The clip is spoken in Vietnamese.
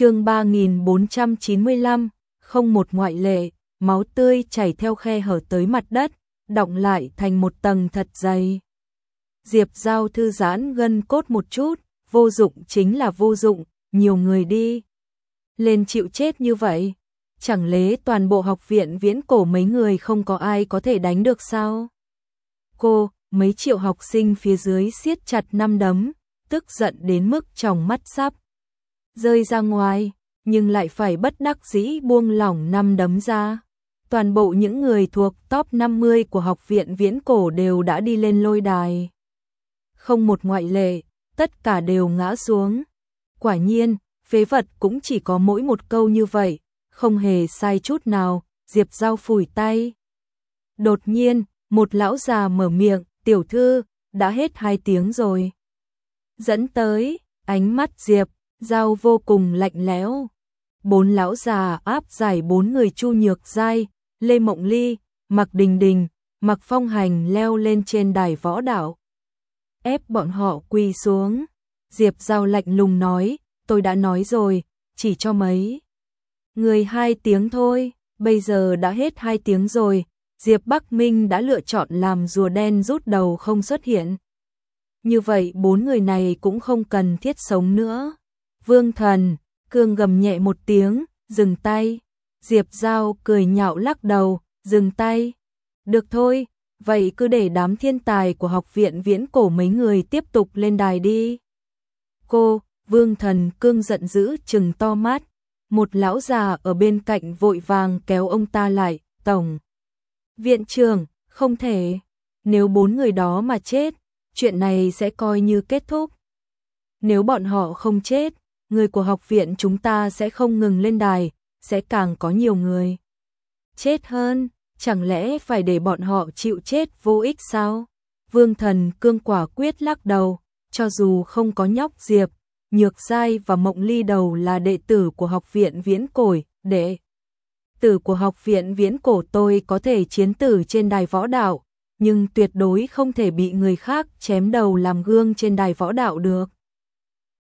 chương 3495, không một ngoại lệ, máu tươi chảy theo khe hở tới mặt đất, đọng lại thành một tầng thật dày. Diệp Giao thư giãn gân cốt một chút, vô dụng chính là vô dụng, nhiều người đi. Lên chịu chết như vậy, chẳng lẽ toàn bộ học viện viễn cổ mấy người không có ai có thể đánh được sao? Cô, mấy triệu học sinh phía dưới siết chặt năm đấm, tức giận đến mức trong mắt sắp rơi ra ngoài, nhưng lại phải bất đắc dĩ buông lỏng năm đấm ra. Toàn bộ những người thuộc top 50 của học viện viễn cổ đều đã đi lên lôi đài. Không một ngoại lệ, tất cả đều ngã xuống. Quả nhiên, phế vật cũng chỉ có mỗi một câu như vậy, không hề sai chút nào, Diệp Giao phủi tay. Đột nhiên, một lão già mở miệng, tiểu thư, đã hết hai tiếng rồi. Dẫn tới, ánh mắt Diệp, Giao vô cùng lạnh lẽo. Bốn lão già áp giải bốn người chu nhược dai, Lê Mộng Ly, Mặc Đình Đình, Mặc Phong Hành leo lên trên đài võ đạo. Ép bọn họ quỳ xuống. Diệp Giao lạnh lùng nói, tôi đã nói rồi, chỉ cho mấy. Người hai tiếng thôi, bây giờ đã hết hai tiếng rồi, Diệp Bắc Minh đã lựa chọn làm rùa đen rút đầu không xuất hiện. Như vậy bốn người này cũng không cần thiết sống nữa. Vương thần, cương gầm nhẹ một tiếng, dừng tay. Diệp Giao cười nhạo lắc đầu, dừng tay. Được thôi, vậy cứ để đám thiên tài của học viện viễn cổ mấy người tiếp tục lên đài đi. Cô, vương thần cương giận dữ chừng to mắt. Một lão già ở bên cạnh vội vàng kéo ông ta lại, tổng. Viện trưởng, không thể. Nếu bốn người đó mà chết, chuyện này sẽ coi như kết thúc. Nếu bọn họ không chết, người của học viện chúng ta sẽ không ngừng lên đài, sẽ càng có nhiều người. Chết hơn, chẳng lẽ phải để bọn họ chịu chết vô ích sao? Vương thần cương quả quyết lắc đầu, cho dù không có nhóc diệp, nhược giai và mộng ly đầu là đệ tử của học viện viễn cổi, đệ tử của học viện viễn cổ tôi có thể chiến tử trên đài võ đạo, nhưng tuyệt đối không thể bị người khác chém đầu làm gương trên đài võ đạo được.